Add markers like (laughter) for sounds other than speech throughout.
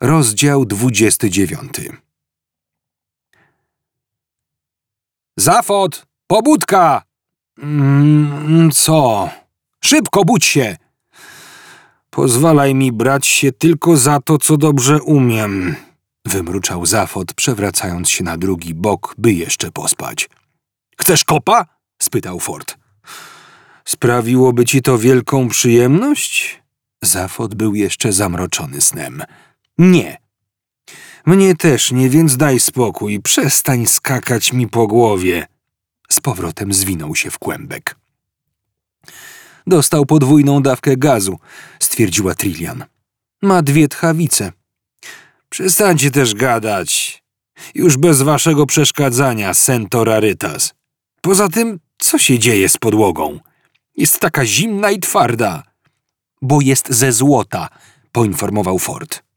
Rozdział 29 Zafot! Pobudka! Mm, co? Szybko budź się! Pozwalaj mi brać się tylko za to, co dobrze umiem, wymruczał Zafot, przewracając się na drugi bok, by jeszcze pospać. Chcesz kopa? spytał Ford. Sprawiłoby ci to wielką przyjemność? Zafot był jeszcze zamroczony snem. Nie. Mnie też nie, więc daj spokój, przestań skakać mi po głowie. Z powrotem zwinął się w kłębek. Dostał podwójną dawkę gazu, stwierdziła Trillian. Ma dwie tchawice. Przestańcie też gadać. Już bez waszego przeszkadzania, Rarytas. Poza tym, co się dzieje z podłogą? Jest taka zimna i twarda. Bo jest ze złota, poinformował Ford.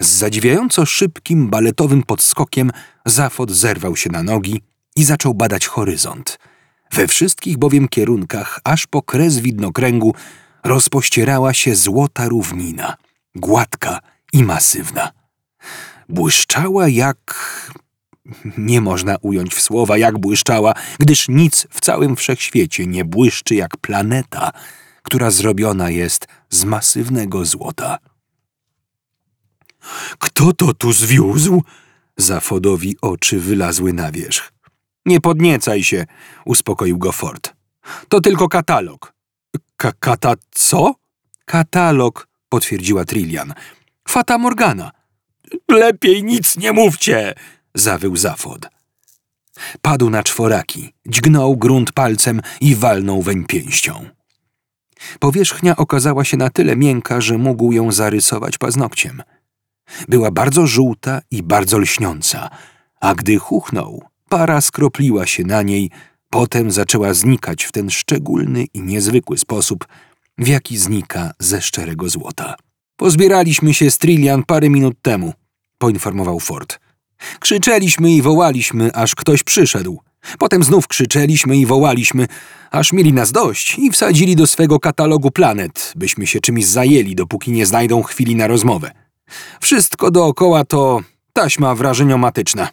Z zadziwiająco szybkim, baletowym podskokiem Zafod zerwał się na nogi i zaczął badać horyzont. We wszystkich bowiem kierunkach, aż po kres widnokręgu, rozpościerała się złota równina, gładka i masywna. Błyszczała jak... Nie można ująć w słowa, jak błyszczała, gdyż nic w całym wszechświecie nie błyszczy jak planeta, która zrobiona jest z masywnego złota. Kto to tu zwiózł? Zafodowi oczy wylazły na wierzch. Nie podniecaj się, uspokoił go Ford. To tylko katalog. Ka kata co? Katalog, potwierdziła Trillian. Fata Morgana. Lepiej nic nie mówcie, zawył Zafod. Padł na czworaki, dźgnął grunt palcem i walnął weń pięścią. Powierzchnia okazała się na tyle miękka, że mógł ją zarysować paznokciem. Była bardzo żółta i bardzo lśniąca, a gdy chuchnął, para skropliła się na niej, potem zaczęła znikać w ten szczególny i niezwykły sposób, w jaki znika ze szczerego złota. Pozbieraliśmy się z Trillian parę minut temu, poinformował Ford. Krzyczeliśmy i wołaliśmy, aż ktoś przyszedł. Potem znów krzyczeliśmy i wołaliśmy, aż mieli nas dość i wsadzili do swego katalogu planet, byśmy się czymś zajęli, dopóki nie znajdą chwili na rozmowę. Wszystko dookoła to taśma wrażeniomatyczna.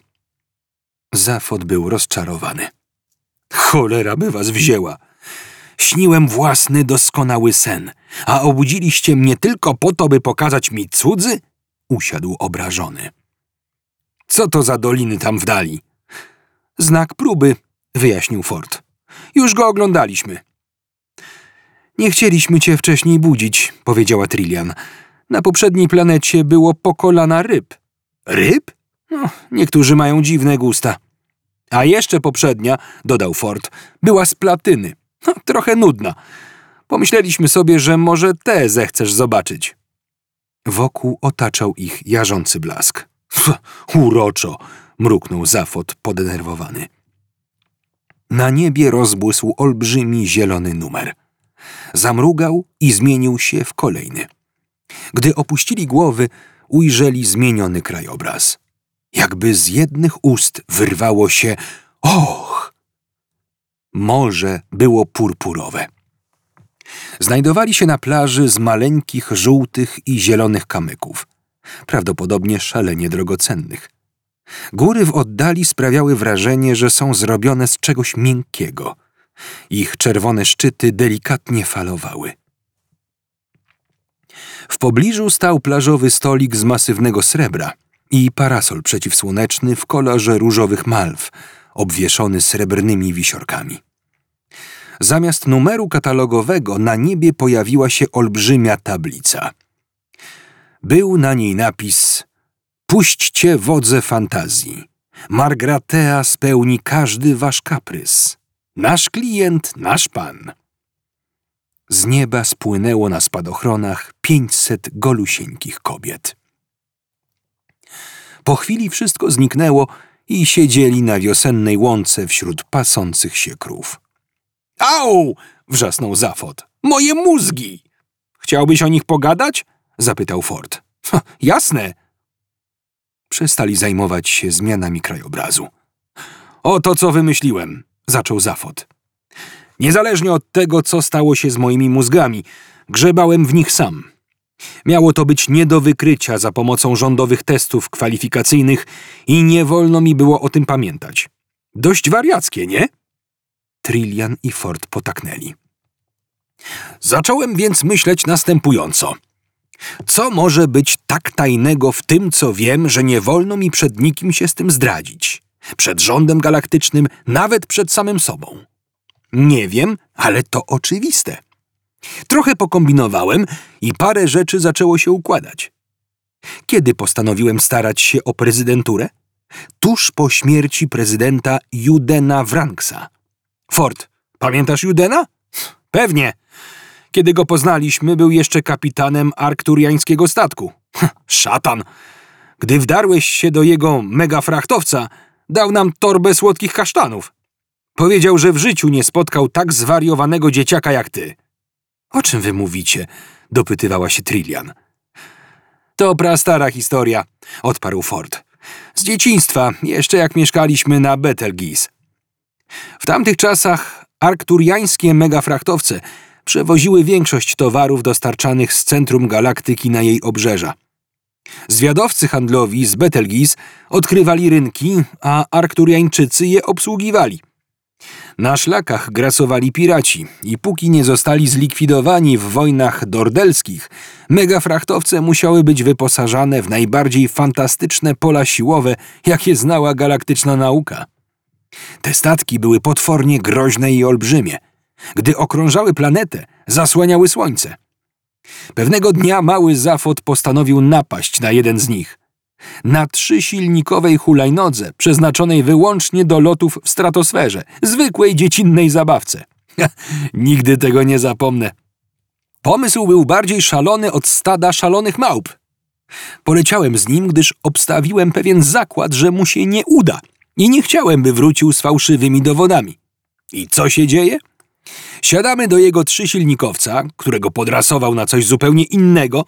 Zafot był rozczarowany. Cholera by was wzięła. Śniłem własny, doskonały sen, a obudziliście mnie tylko po to, by pokazać mi cudzy? Usiadł obrażony. Co to za doliny tam w dali? Znak próby, wyjaśnił Ford. Już go oglądaliśmy. Nie chcieliśmy cię wcześniej budzić, powiedziała Trillian. Na poprzedniej planecie było po kolana ryb. Ryb? No, niektórzy mają dziwne gusta. A jeszcze poprzednia, dodał Ford, była z platyny. No, trochę nudna. Pomyśleliśmy sobie, że może te zechcesz zobaczyć. Wokół otaczał ich jarzący blask. Uroczo, mruknął Zafot podenerwowany. Na niebie rozbłysł olbrzymi zielony numer. Zamrugał i zmienił się w kolejny. Gdy opuścili głowy, ujrzeli zmieniony krajobraz. Jakby z jednych ust wyrwało się och! Morze było purpurowe. Znajdowali się na plaży z maleńkich, żółtych i zielonych kamyków, prawdopodobnie szalenie drogocennych. Góry w oddali sprawiały wrażenie, że są zrobione z czegoś miękkiego. Ich czerwone szczyty delikatnie falowały. W pobliżu stał plażowy stolik z masywnego srebra i parasol przeciwsłoneczny w kolorze różowych malw, obwieszony srebrnymi wisiorkami. Zamiast numeru katalogowego na niebie pojawiła się olbrzymia tablica. Był na niej napis Puśćcie wodze fantazji. Margratea spełni każdy wasz kaprys. Nasz klient, nasz pan. Z nieba spłynęło na spadochronach pięćset golusieńkich kobiet. Po chwili wszystko zniknęło i siedzieli na wiosennej łące wśród pasących się krów. Au! wrzasnął Zafot. Moje mózgi! Chciałbyś o nich pogadać? zapytał Ford. Jasne. Przestali zajmować się zmianami krajobrazu. Oto co wymyśliłem, zaczął Zafot. Niezależnie od tego, co stało się z moimi mózgami, grzebałem w nich sam. Miało to być nie do wykrycia za pomocą rządowych testów kwalifikacyjnych i nie wolno mi było o tym pamiętać. Dość wariackie, nie? Trillian i Ford potaknęli. Zacząłem więc myśleć następująco. Co może być tak tajnego w tym, co wiem, że nie wolno mi przed nikim się z tym zdradzić? Przed rządem galaktycznym, nawet przed samym sobą. Nie wiem, ale to oczywiste. Trochę pokombinowałem i parę rzeczy zaczęło się układać. Kiedy postanowiłem starać się o prezydenturę? Tuż po śmierci prezydenta Judena Wranksa. Ford, pamiętasz Judena? Pewnie. Kiedy go poznaliśmy, był jeszcze kapitanem arkturiańskiego statku. Szatan! Gdy wdarłeś się do jego megafrachtowca, dał nam torbę słodkich kasztanów. Powiedział, że w życiu nie spotkał tak zwariowanego dzieciaka jak ty. O czym wy mówicie? dopytywała się Trillian. To prastara historia, odparł Ford. Z dzieciństwa, jeszcze jak mieszkaliśmy na Betelgeuse. W tamtych czasach arkturiańskie megafrachtowce przewoziły większość towarów dostarczanych z centrum galaktyki na jej obrzeża. Zwiadowcy handlowi z Betelgeuse odkrywali rynki, a arkturiańczycy je obsługiwali. Na szlakach grasowali piraci i póki nie zostali zlikwidowani w wojnach dordelskich, megafrachtowce musiały być wyposażane w najbardziej fantastyczne pola siłowe, jakie znała galaktyczna nauka. Te statki były potwornie groźne i olbrzymie. Gdy okrążały planetę, zasłaniały słońce. Pewnego dnia mały Zafot postanowił napaść na jeden z nich. Na trzysilnikowej hulajnodze, przeznaczonej wyłącznie do lotów w stratosferze, zwykłej dziecinnej zabawce. Nigdy tego nie zapomnę. Pomysł był bardziej szalony od stada szalonych małp. Poleciałem z nim, gdyż obstawiłem pewien zakład, że mu się nie uda i nie chciałem, by wrócił z fałszywymi dowodami. I co się dzieje? Siadamy do jego trzysilnikowca, którego podrasował na coś zupełnie innego,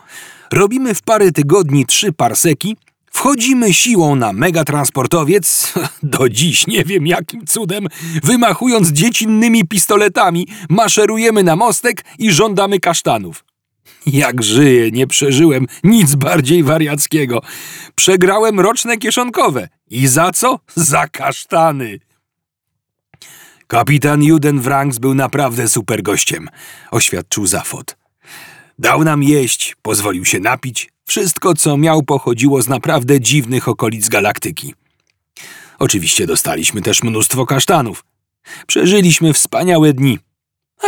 robimy w parę tygodni trzy parseki, wchodzimy siłą na megatransportowiec, (laughs) do dziś nie wiem jakim cudem, wymachując dziecinnymi pistoletami, maszerujemy na mostek i żądamy kasztanów. Jak żyję, nie przeżyłem nic bardziej wariackiego. Przegrałem roczne kieszonkowe. I za co? Za kasztany. Kapitan Juden Wrangs był naprawdę super gościem, oświadczył Zafot. Dał nam jeść, pozwolił się napić. Wszystko, co miał, pochodziło z naprawdę dziwnych okolic galaktyki. Oczywiście dostaliśmy też mnóstwo kasztanów. Przeżyliśmy wspaniałe dni,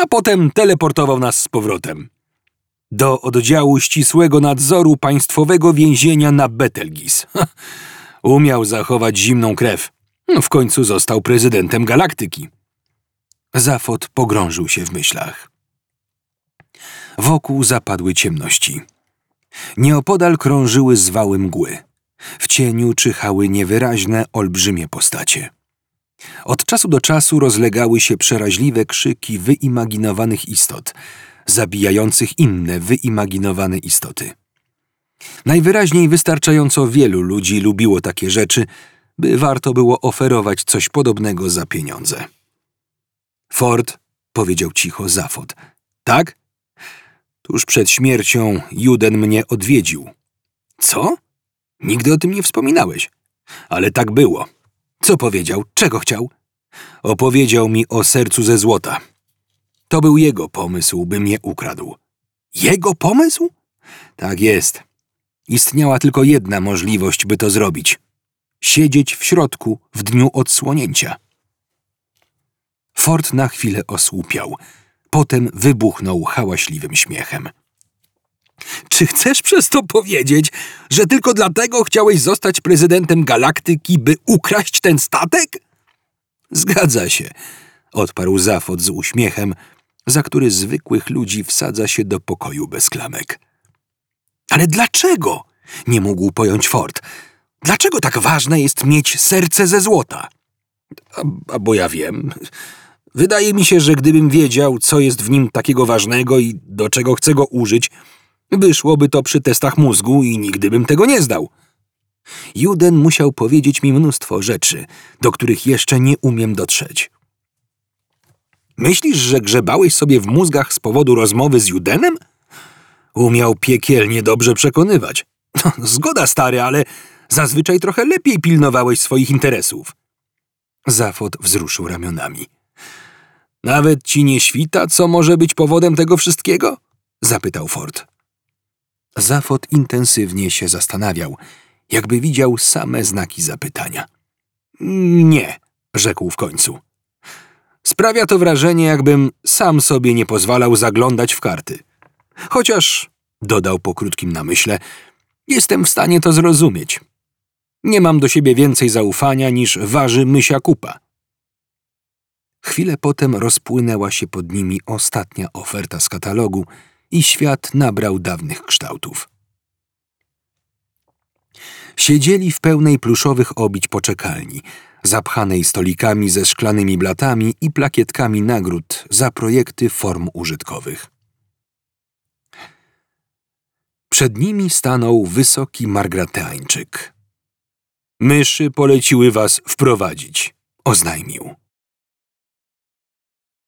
a potem teleportował nas z powrotem. Do oddziału ścisłego nadzoru państwowego więzienia na Betelgis. (laughs) Umiał zachować zimną krew. W końcu został prezydentem galaktyki. Zafot pogrążył się w myślach. Wokół zapadły ciemności. Nieopodal krążyły zwały mgły. W cieniu czyhały niewyraźne, olbrzymie postacie. Od czasu do czasu rozlegały się przeraźliwe krzyki wyimaginowanych istot, zabijających inne wyimaginowane istoty. Najwyraźniej wystarczająco wielu ludzi lubiło takie rzeczy, by warto było oferować coś podobnego za pieniądze. Ford, powiedział cicho Zafod. Tak? Tuż przed śmiercią Juden mnie odwiedził. Co? Nigdy o tym nie wspominałeś. Ale tak było. Co powiedział? Czego chciał? Opowiedział mi o sercu ze złota. To był jego pomysł, by mnie ukradł. Jego pomysł? Tak jest. Istniała tylko jedna możliwość, by to zrobić. Siedzieć w środku w dniu odsłonięcia. Ford na chwilę osłupiał. Potem wybuchnął hałaśliwym śmiechem. Czy chcesz przez to powiedzieć, że tylko dlatego chciałeś zostać prezydentem galaktyki, by ukraść ten statek? Zgadza się, odparł Zafod z uśmiechem, za który zwykłych ludzi wsadza się do pokoju bez klamek. Ale dlaczego? Nie mógł pojąć Ford. Dlaczego tak ważne jest mieć serce ze złota? A, a bo ja wiem. Wydaje mi się, że gdybym wiedział, co jest w nim takiego ważnego i do czego chcę go użyć, wyszłoby to przy testach mózgu i nigdy bym tego nie zdał. Juden musiał powiedzieć mi mnóstwo rzeczy, do których jeszcze nie umiem dotrzeć. Myślisz, że grzebałeś sobie w mózgach z powodu rozmowy z Judenem? Umiał piekielnie dobrze przekonywać. No, zgoda, stary, ale zazwyczaj trochę lepiej pilnowałeś swoich interesów. Zafot wzruszył ramionami. Nawet ci nie świta, co może być powodem tego wszystkiego? Zapytał Ford. Zafot intensywnie się zastanawiał, jakby widział same znaki zapytania. Nie, rzekł w końcu. Sprawia to wrażenie, jakbym sam sobie nie pozwalał zaglądać w karty. Chociaż, dodał po krótkim namyśle, jestem w stanie to zrozumieć. Nie mam do siebie więcej zaufania niż waży mysia kupa. Chwilę potem rozpłynęła się pod nimi ostatnia oferta z katalogu i świat nabrał dawnych kształtów. Siedzieli w pełnej pluszowych obić poczekalni, zapchanej stolikami ze szklanymi blatami i plakietkami nagród za projekty form użytkowych. Przed nimi stanął wysoki margrateańczyk. Myszy poleciły was wprowadzić, oznajmił.